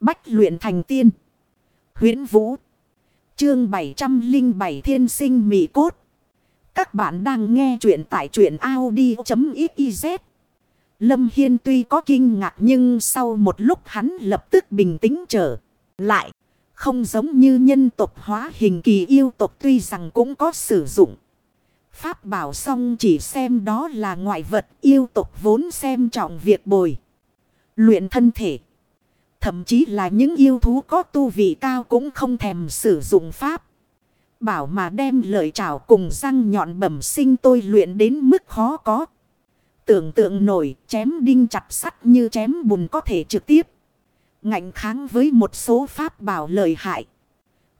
Bách luyện thành tiên. huyễn Vũ. Chương 707 Thiên sinh mị cốt. Các bạn đang nghe truyện tại truyện Audi.xyz. Lâm Hiên tuy có kinh ngạc nhưng sau một lúc hắn lập tức bình tĩnh trở lại. Không giống như nhân tộc hóa hình kỳ yêu tộc tuy rằng cũng có sử dụng. Pháp bảo xong chỉ xem đó là ngoại vật, yêu tộc vốn xem trọng việc bồi. Luyện thân thể. Thậm chí là những yêu thú có tu vị cao cũng không thèm sử dụng pháp. Bảo mà đem lợi trảo cùng răng nhọn bẩm sinh tôi luyện đến mức khó có. Tưởng tượng nổi, chém đinh chặt sắt như chém bùn có thể trực tiếp. Ngạnh kháng với một số pháp bảo lợi hại.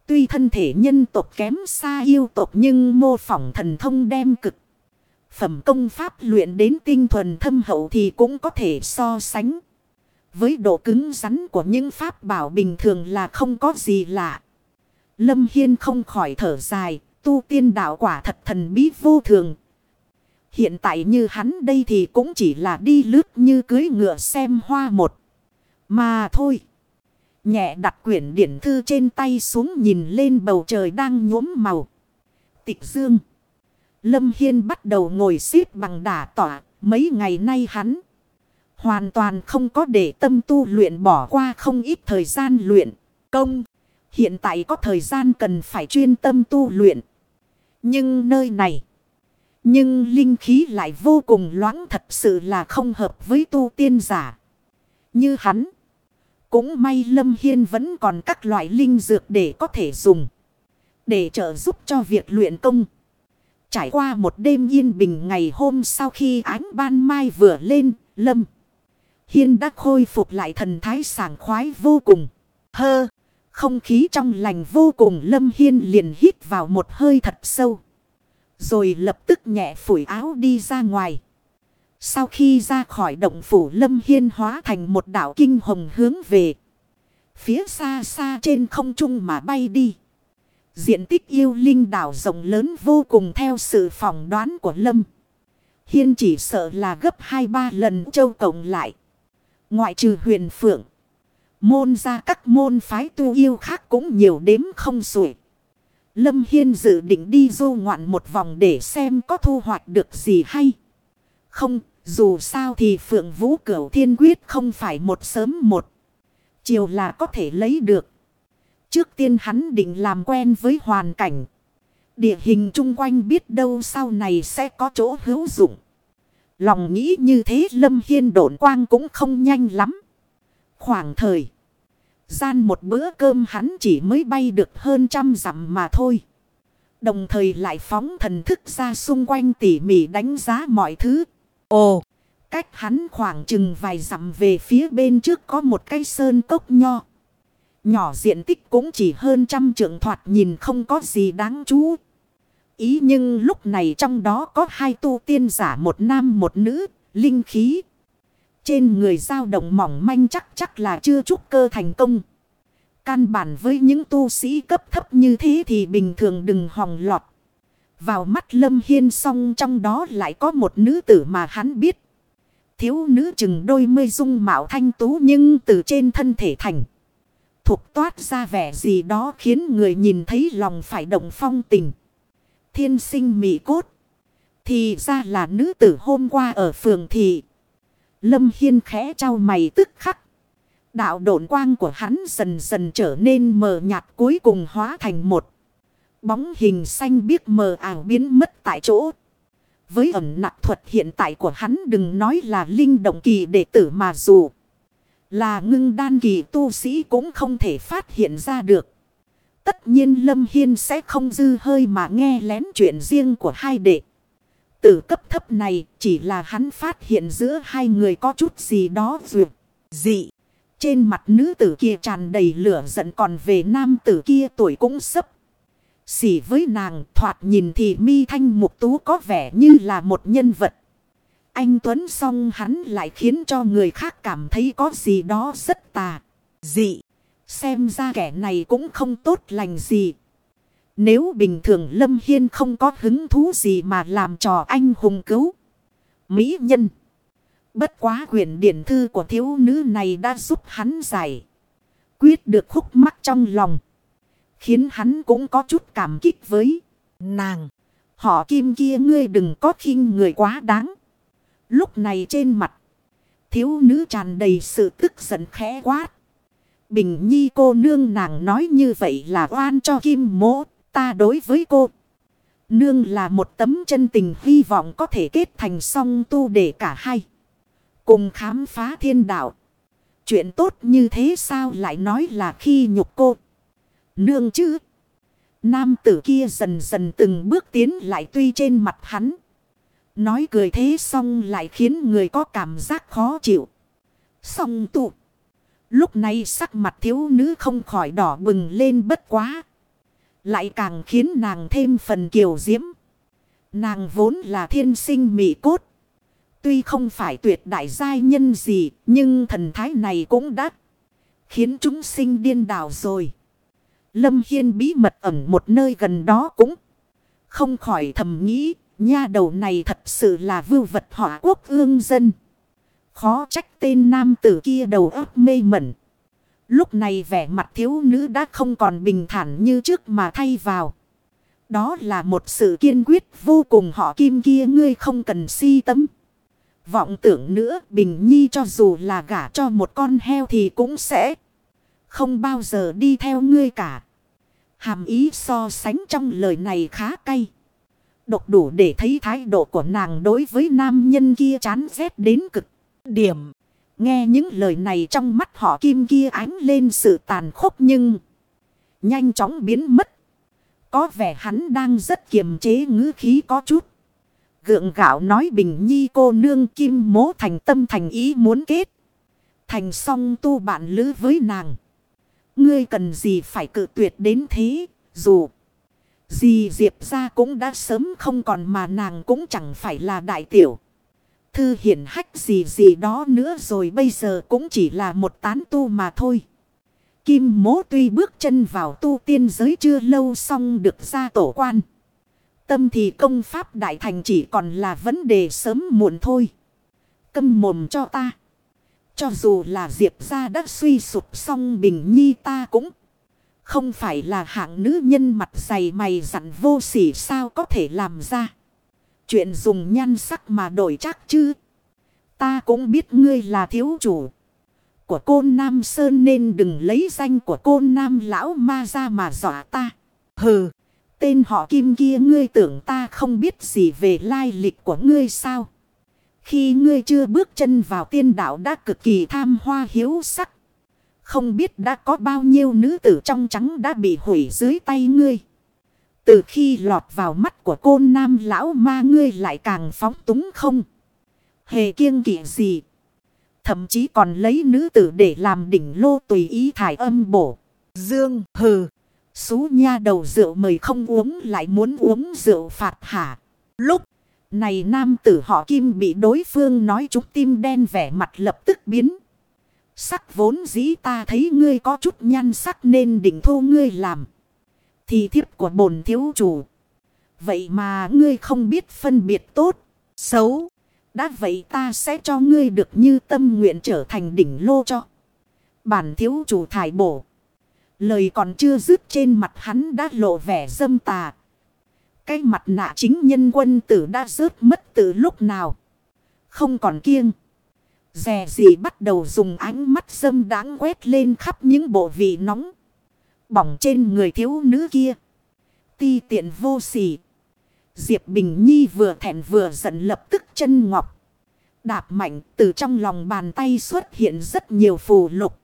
Tuy thân thể nhân tộc kém xa yêu tộc nhưng mô phỏng thần thông đem cực. Phẩm công pháp luyện đến tinh thuần thâm hậu thì cũng có thể so sánh. Với độ cứng rắn của những pháp bảo bình thường là không có gì lạ. Lâm Hiên không khỏi thở dài, tu tiên đạo quả thật thần bí vô thường. Hiện tại như hắn đây thì cũng chỉ là đi lướt như cưới ngựa xem hoa một. Mà thôi. Nhẹ đặt quyển điển thư trên tay xuống nhìn lên bầu trời đang nhuốm màu. Tịch dương. Lâm Hiên bắt đầu ngồi xếp bằng đả tỏa. Mấy ngày nay hắn. Hoàn toàn không có để tâm tu luyện bỏ qua không ít thời gian luyện. Công. Hiện tại có thời gian cần phải chuyên tâm tu luyện. Nhưng nơi này. Nhưng linh khí lại vô cùng loãng thật sự là không hợp với tu tiên giả. Như hắn. Cũng may Lâm Hiên vẫn còn các loại linh dược để có thể dùng. Để trợ giúp cho việc luyện công. Trải qua một đêm yên bình ngày hôm sau khi ánh ban mai vừa lên, Lâm. Hiên đã khôi phục lại thần thái sảng khoái vô cùng. Hơ, không khí trong lành vô cùng Lâm Hiên liền hít vào một hơi thật sâu. Rồi lập tức nhẹ phủi áo đi ra ngoài. Sau khi ra khỏi động phủ lâm hiên hóa thành một đảo kinh hồng hướng về. Phía xa xa trên không trung mà bay đi. Diện tích yêu linh đảo rộng lớn vô cùng theo sự phỏng đoán của lâm. Hiên chỉ sợ là gấp 2-3 lần châu cộng lại. Ngoại trừ huyền phượng. Môn ra các môn phái tu yêu khác cũng nhiều đếm không xuể. Lâm Hiên dự định đi du ngoạn một vòng để xem có thu hoạch được gì hay. Không, dù sao thì Phượng Vũ Cửu Thiên Quyết không phải một sớm một. Chiều là có thể lấy được. Trước tiên hắn định làm quen với hoàn cảnh. Địa hình chung quanh biết đâu sau này sẽ có chỗ hữu dụng. Lòng nghĩ như thế Lâm Hiên độn quang cũng không nhanh lắm. Khoảng thời. Gian một bữa cơm hắn chỉ mới bay được hơn trăm dặm mà thôi. Đồng thời lại phóng thần thức ra xung quanh tỉ mỉ đánh giá mọi thứ. Ồ, cách hắn khoảng chừng vài dặm về phía bên trước có một cây sơn cốc nho. Nhỏ diện tích cũng chỉ hơn trăm trượng thoạt nhìn không có gì đáng chú. Ý nhưng lúc này trong đó có hai tu tiên giả một nam một nữ, linh khí. Trên người dao động mỏng manh chắc chắc là chưa trúc cơ thành công. Căn bản với những tu sĩ cấp thấp như thế thì bình thường đừng hòng lọt. Vào mắt Lâm Hiên song trong đó lại có một nữ tử mà hắn biết. Thiếu nữ chừng đôi mươi dung mạo thanh tú nhưng từ trên thân thể thành. Thục toát ra vẻ gì đó khiến người nhìn thấy lòng phải động phong tình. Thiên sinh mị cốt. Thì ra là nữ tử hôm qua ở phường thị. Lâm Hiên khẽ trao mày tức khắc. Đạo độn quang của hắn dần dần trở nên mờ nhạt cuối cùng hóa thành một. Bóng hình xanh biếc mờ ảo biến mất tại chỗ. Với ẩm nặng thuật hiện tại của hắn đừng nói là linh động kỳ đệ tử mà dù. Là ngưng đan kỳ tu sĩ cũng không thể phát hiện ra được. Tất nhiên Lâm Hiên sẽ không dư hơi mà nghe lén chuyện riêng của hai đệ. Tử cấp thấp này chỉ là hắn phát hiện giữa hai người có chút gì đó vượt, dị. Trên mặt nữ tử kia tràn đầy lửa giận còn về nam tử kia tuổi cũng sấp. Xỉ với nàng thoạt nhìn thì mi thanh mục tú có vẻ như là một nhân vật. Anh Tuấn song hắn lại khiến cho người khác cảm thấy có gì đó rất tà, dị. Xem ra kẻ này cũng không tốt lành gì. Nếu bình thường Lâm Hiên không có hứng thú gì mà làm trò anh hùng cứu. Mỹ nhân. Bất quá quyển điển thư của thiếu nữ này đã giúp hắn giải. quyết được khúc mắc trong lòng. Khiến hắn cũng có chút cảm kích với nàng. Họ kim kia ngươi đừng có khinh người quá đáng. Lúc này trên mặt. Thiếu nữ tràn đầy sự tức giận khẽ quát. Bình nhi cô nương nàng nói như vậy là oan cho kim mỗ. Ta đối với cô. Nương là một tấm chân tình hy vọng có thể kết thành song tu để cả hai. Cùng khám phá thiên đạo. Chuyện tốt như thế sao lại nói là khi nhục cô. Nương chứ. Nam tử kia dần dần từng bước tiến lại tuy trên mặt hắn. Nói cười thế xong lại khiến người có cảm giác khó chịu. song tụ. Lúc này sắc mặt thiếu nữ không khỏi đỏ bừng lên bất quá. Lại càng khiến nàng thêm phần kiều diễm. Nàng vốn là thiên sinh mị cốt. Tuy không phải tuyệt đại giai nhân gì, nhưng thần thái này cũng đã khiến chúng sinh điên đảo rồi. Lâm Hiên bí mật ẩn một nơi gần đó cũng không khỏi thầm nghĩ, nha đầu này thật sự là vưu vật hỏa quốc ương dân. Khó trách tên nam tử kia đầu óc mê mẩn. Lúc này vẻ mặt thiếu nữ đã không còn bình thản như trước mà thay vào. Đó là một sự kiên quyết vô cùng họ kim kia ngươi không cần si tấm. Vọng tưởng nữa, Bình Nhi cho dù là gả cho một con heo thì cũng sẽ không bao giờ đi theo ngươi cả. Hàm ý so sánh trong lời này khá cay. Độc đủ để thấy thái độ của nàng đối với nam nhân kia chán ghét đến cực điểm. Nghe những lời này trong mắt họ kim kia ánh lên sự tàn khốc nhưng nhanh chóng biến mất. Có vẻ hắn đang rất kiềm chế ngữ khí có chút. Gượng gạo nói bình nhi cô nương kim mố thành tâm thành ý muốn kết. Thành song tu bạn lữ với nàng. Ngươi cần gì phải cự tuyệt đến thế, dù gì Diệp ra cũng đã sớm không còn mà nàng cũng chẳng phải là đại tiểu. Thư hiển hách gì gì đó nữa rồi bây giờ cũng chỉ là một tán tu mà thôi. Kim mố tuy bước chân vào tu tiên giới chưa lâu xong được ra tổ quan. Tâm thì công pháp đại thành chỉ còn là vấn đề sớm muộn thôi. Câm mồm cho ta. Cho dù là Diệp gia đã suy sụp xong bình nhi ta cũng không phải là hạng nữ nhân mặt dày mày dặn vô sỉ sao có thể làm ra. Chuyện dùng nhan sắc mà đổi chắc chứ. Ta cũng biết ngươi là thiếu chủ của côn Nam Sơn nên đừng lấy danh của côn Nam lão ma ra mà dọa ta. Hừ, tên họ kim kia ngươi tưởng ta không biết gì về lai lịch của ngươi sao? Khi ngươi chưa bước chân vào tiên đạo đã cực kỳ tham hoa hiếu sắc. Không biết đã có bao nhiêu nữ tử trong trắng đã bị hủy dưới tay ngươi. Từ khi lọt vào mắt của côn nam lão ma ngươi lại càng phóng túng không. Hề kiêng kỵ gì. Thậm chí còn lấy nữ tử để làm đỉnh lô tùy ý thải âm bổ. Dương, hừ. Xú nha đầu rượu mời không uống lại muốn uống rượu phạt hả. Lúc này nam tử họ kim bị đối phương nói chúng tim đen vẻ mặt lập tức biến. Sắc vốn dĩ ta thấy ngươi có chút nhan sắc nên định thu ngươi làm. Thì thiếp của bổn thiếu chủ. Vậy mà ngươi không biết phân biệt tốt, xấu. Đã vậy ta sẽ cho ngươi được như tâm nguyện trở thành đỉnh lô cho. Bản thiếu chủ thải bổ. Lời còn chưa dứt trên mặt hắn đã lộ vẻ dâm tà. Cái mặt nạ chính nhân quân tử đã rớt mất từ lúc nào. Không còn kiêng. Rè gì bắt đầu dùng ánh mắt dâm đáng quét lên khắp những bộ vị nóng. Bỏng trên người thiếu nữ kia. Ti tiện vô sỉ. Diệp Bình Nhi vừa thẹn vừa giận lập tức chân ngọc. Đạp mạnh từ trong lòng bàn tay xuất hiện rất nhiều phù lục.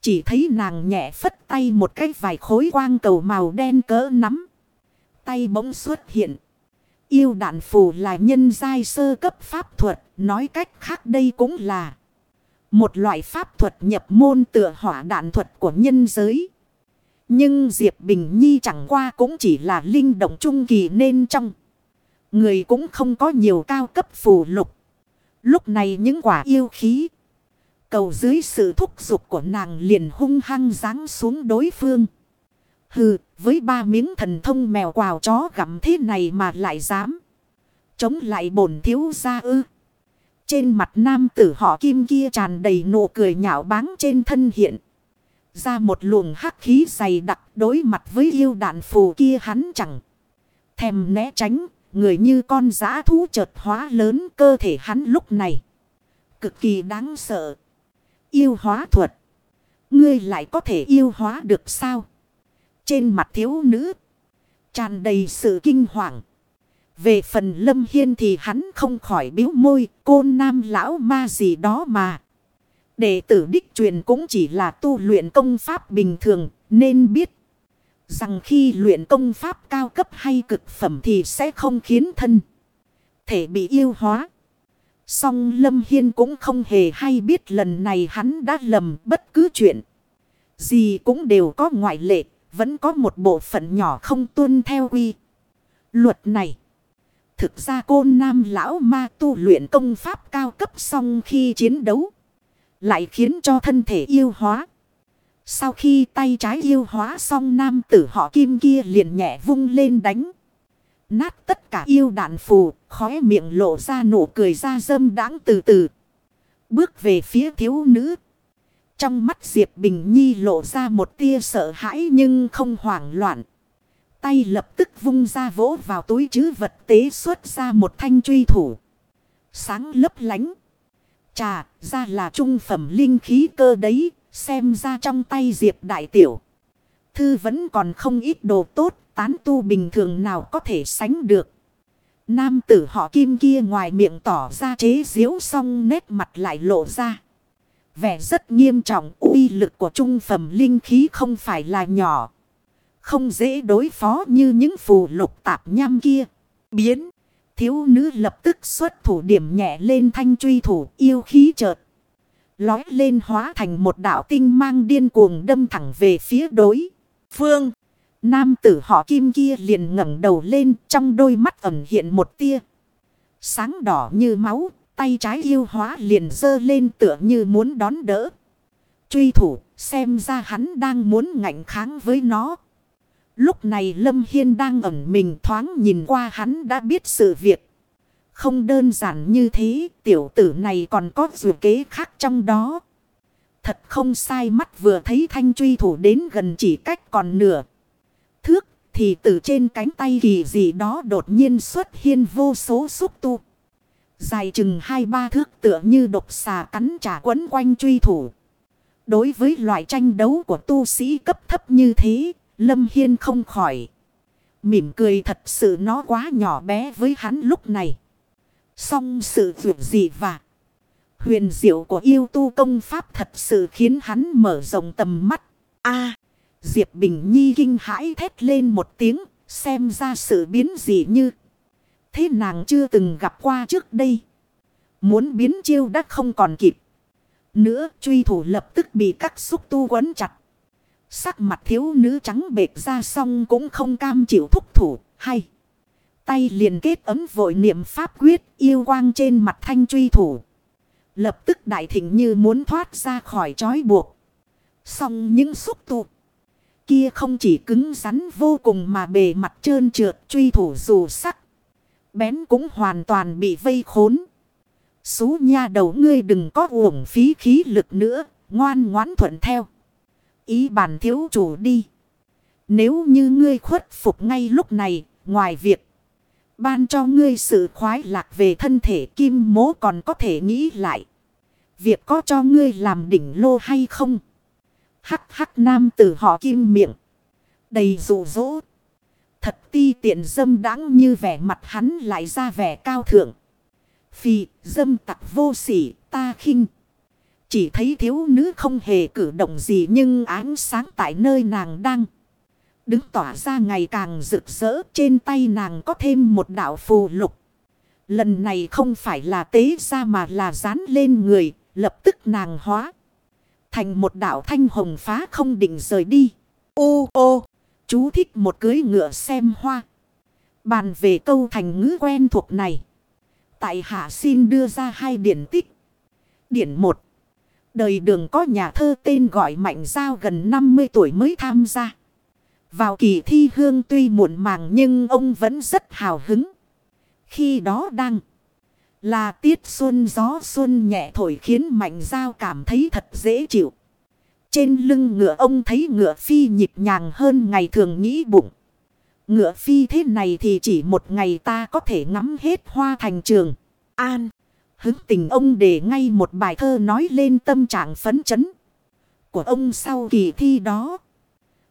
Chỉ thấy nàng nhẹ phất tay một cái vài khối quang cầu màu đen cỡ nắm. Tay bỗng xuất hiện. Yêu đạn phù là nhân giai sơ cấp pháp thuật. Nói cách khác đây cũng là một loại pháp thuật nhập môn tựa hỏa đạn thuật của nhân giới. Nhưng Diệp Bình Nhi chẳng qua cũng chỉ là linh động trung kỳ nên trong. Người cũng không có nhiều cao cấp phù lục. Lúc này những quả yêu khí. Cầu dưới sự thúc giục của nàng liền hung hăng giáng xuống đối phương. Hừ, với ba miếng thần thông mèo quào chó gặm thế này mà lại dám. Chống lại bổn thiếu gia ư. Trên mặt nam tử họ kim kia tràn đầy nụ cười nhạo báng trên thân hiện. Ra một luồng hắc khí dày đặc đối mặt với yêu đạn phù kia hắn chẳng. Thèm né tránh, người như con giã thú chợt hóa lớn cơ thể hắn lúc này. Cực kỳ đáng sợ. Yêu hóa thuật. Ngươi lại có thể yêu hóa được sao? Trên mặt thiếu nữ. tràn đầy sự kinh hoàng. Về phần lâm hiên thì hắn không khỏi biếu môi. Côn nam lão ma gì đó mà. Đệ tử đích truyền cũng chỉ là tu luyện công pháp bình thường. Nên biết. Rằng khi luyện công pháp cao cấp hay cực phẩm thì sẽ không khiến thân. Thể bị yêu hóa. Song Lâm Hiên cũng không hề hay biết lần này hắn đã lầm bất cứ chuyện. Gì cũng đều có ngoại lệ, vẫn có một bộ phận nhỏ không tuân theo quy. Luật này. Thực ra côn nam lão ma tu luyện công pháp cao cấp xong khi chiến đấu. Lại khiến cho thân thể yêu hóa. Sau khi tay trái yêu hóa xong nam tử họ kim kia liền nhẹ vung lên đánh. Nát tất cả yêu đạn phù, khóe miệng lộ ra nụ cười ra dâm đáng từ từ. Bước về phía thiếu nữ. Trong mắt Diệp Bình Nhi lộ ra một tia sợ hãi nhưng không hoảng loạn. Tay lập tức vung ra vỗ vào túi chứ vật tế xuất ra một thanh truy thủ. Sáng lấp lánh. Chà, ra là trung phẩm linh khí cơ đấy, xem ra trong tay Diệp Đại Tiểu. Thư vẫn còn không ít đồ tốt, tán tu bình thường nào có thể sánh được. Nam tử họ kim kia ngoài miệng tỏ ra chế diễu xong nét mặt lại lộ ra. Vẻ rất nghiêm trọng uy lực của trung phẩm linh khí không phải là nhỏ. Không dễ đối phó như những phù lục tạp nham kia. Biến. Thiếu nữ lập tức xuất thủ điểm nhẹ lên thanh truy thủ yêu khí chợt. Lói lên hóa thành một đạo tinh mang điên cuồng đâm thẳng về phía đối. Phương. Nam tử họ kim kia liền ngẩng đầu lên trong đôi mắt ẩn hiện một tia. Sáng đỏ như máu, tay trái yêu hóa liền dơ lên tựa như muốn đón đỡ. Truy thủ, xem ra hắn đang muốn ngạnh kháng với nó. Lúc này Lâm Hiên đang ẩn mình thoáng nhìn qua hắn đã biết sự việc. Không đơn giản như thế, tiểu tử này còn có dù kế khác trong đó. Thật không sai mắt vừa thấy thanh truy thủ đến gần chỉ cách còn nửa thước, thì từ trên cánh tay kỳ gì đó đột nhiên xuất hiện vô số xúc tu. Dài chừng hai ba thước tựa như độc xà cắn trả quấn quanh truy thủ. Đối với loại tranh đấu của tu sĩ cấp thấp như thế, Lâm Hiên không khỏi. Mỉm cười thật sự nó quá nhỏ bé với hắn lúc này. Song sự vượt gì và huyền diệu của yêu tu công pháp thật sự khiến hắn mở rộng tầm mắt. a Diệp Bình Nhi kinh hãi thét lên một tiếng, xem ra sự biến gì như. Thế nàng chưa từng gặp qua trước đây. Muốn biến chiêu đã không còn kịp. Nữa truy thủ lập tức bị các xúc tu quấn chặt. Sắc mặt thiếu nữ trắng bệt ra xong cũng không cam chịu thúc thủ hay. Tay liền kết ấm vội niệm pháp quyết yêu quang trên mặt thanh truy thủ. Lập tức đại thịnh như muốn thoát ra khỏi trói buộc. Xong những xúc tu kia không chỉ cứng rắn vô cùng mà bề mặt trơn trượt truy thủ dù sắc. Bén cũng hoàn toàn bị vây khốn. Xú nha đầu ngươi đừng có uổng phí khí lực nữa, ngoan ngoãn thuận theo. Ý bản thiếu chủ đi. Nếu như ngươi khuất phục ngay lúc này, ngoài việc ban cho ngươi sự khoái lạc về thân thể kim mố còn có thể nghĩ lại. Việc có cho ngươi làm đỉnh lô hay không? Hắc hắc nam tử họ kim miệng. Đầy rụ rỗ. Thật ti tiện dâm đáng như vẻ mặt hắn lại ra vẻ cao thượng. Phi, dâm tặc vô sỉ, ta khinh. Chỉ thấy thiếu nữ không hề cử động gì nhưng ánh sáng tại nơi nàng đang. Đứng tỏa ra ngày càng rực rỡ trên tay nàng có thêm một đạo phù lục. Lần này không phải là tế ra mà là dán lên người, lập tức nàng hóa. Thành một đạo thanh hồng phá không định rời đi. Ô ô, chú thích một cưới ngựa xem hoa. Bàn về câu thành ngữ quen thuộc này. Tại hạ xin đưa ra hai điển tích. Điển một Đời đường có nhà thơ tên gọi Mạnh Giao gần 50 tuổi mới tham gia. Vào kỳ thi hương tuy muộn màng nhưng ông vẫn rất hào hứng. Khi đó đang là tiết xuân gió xuân nhẹ thổi khiến mạnh giao cảm thấy thật dễ chịu. Trên lưng ngựa ông thấy ngựa phi nhịp nhàng hơn ngày thường nghĩ bụng. Ngựa phi thế này thì chỉ một ngày ta có thể ngắm hết hoa thành trường. An. Hứng tình ông để ngay một bài thơ nói lên tâm trạng phấn chấn. Của ông sau kỳ thi đó.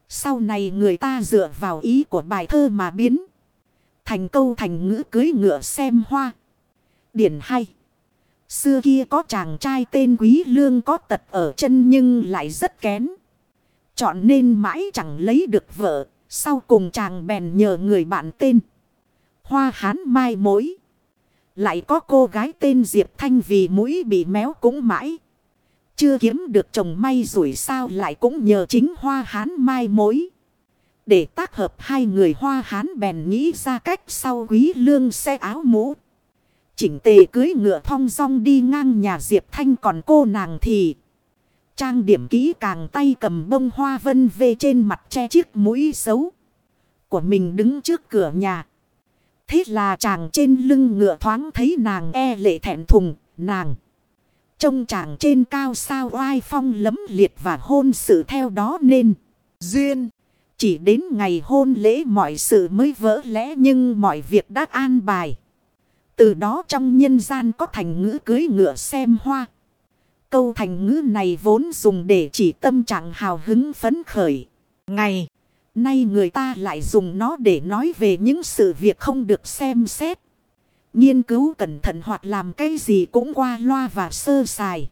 Sau này người ta dựa vào ý của bài thơ mà biến. Thành câu thành ngữ cưới ngựa xem hoa. Điển hay. Xưa kia có chàng trai tên Quý Lương có tật ở chân nhưng lại rất kén. Chọn nên mãi chẳng lấy được vợ. Sau cùng chàng bèn nhờ người bạn tên. Hoa hán mai mối. Lại có cô gái tên Diệp Thanh vì mũi bị méo cũng mãi. Chưa kiếm được chồng may rủi sao lại cũng nhờ chính hoa hán mai mối. Để tác hợp hai người hoa hán bèn nghĩ ra cách sau quý lương xe áo mũ. Chỉnh tề cưới ngựa thong dong đi ngang nhà Diệp Thanh còn cô nàng thì. Trang điểm kỹ càng tay cầm bông hoa vân về trên mặt che chiếc mũi xấu. Của mình đứng trước cửa nhà. Thế là chàng trên lưng ngựa thoáng thấy nàng e lệ thẹn thùng, nàng. Trông chàng trên cao sao oai phong lấm liệt và hôn sự theo đó nên. Duyên. Chỉ đến ngày hôn lễ mọi sự mới vỡ lẽ nhưng mọi việc đã an bài. Từ đó trong nhân gian có thành ngữ cưới ngựa xem hoa. Câu thành ngữ này vốn dùng để chỉ tâm trạng hào hứng phấn khởi. Ngày nay người ta lại dùng nó để nói về những sự việc không được xem xét. Nghiên cứu cẩn thận hoặc làm cái gì cũng qua loa và sơ sài.